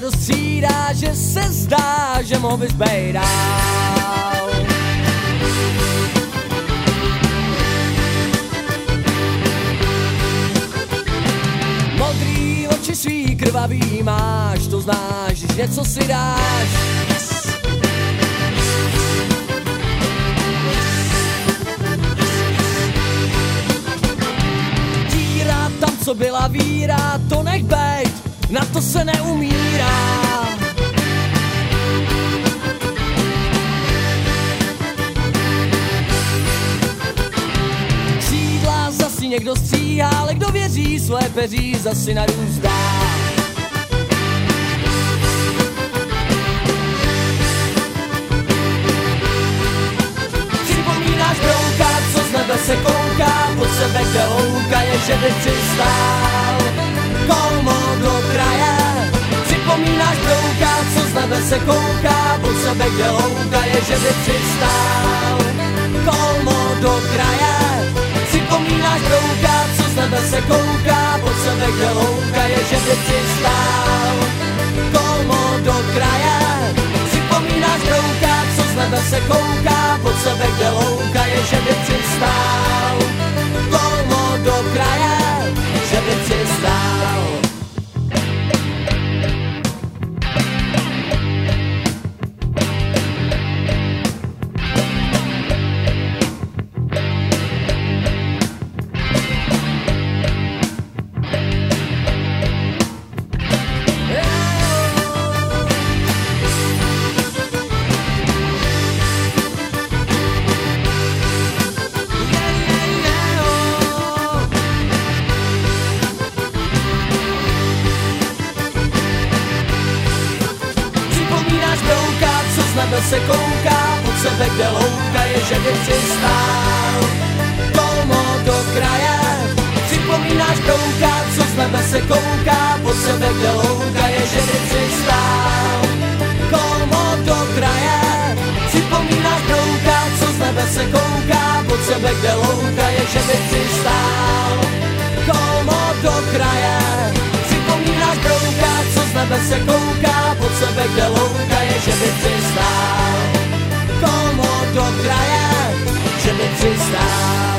střídá, že se zdá, že mohl bys. Modrý oči svý krvavý máš, to znáš, když něco si dáš. Díra tam, co byla víra, to nech bejt, někdo stříhá, ale kdo věří, své peří zasi narůstá. Připomínáš brouka, co z nebe se kouká, pod sebe kde louka je, že by přistál. Kolmo do kraje, připomínáš brouka, co z nebe se kouká, pod sebe kde louka je, že by přistál. Kolmo do kraje, kouká, pod sebe kde louka je, že by přistál. Kolmo do kraje, připomínáš brouka, co z nebe se kouká, pod sebe kde louka je, že Připomínáš brouka, co z nebe se kouká, pod sebe kde louka je, že by přistál. Kolmo do kraje, připomínáš brouka, co z nebe se kouká, pod sebe kde louka je, že by přistál. Kolmo do kraje, připomínáš brouka, co z nebe se kouká, pod sebe kde louka je, že by přistál. Kolmo do kraje, připomínáš brouka, co z nebe se kouká, od sebe, kde louka je, že by přistál. Komu do kraje, že by přistál.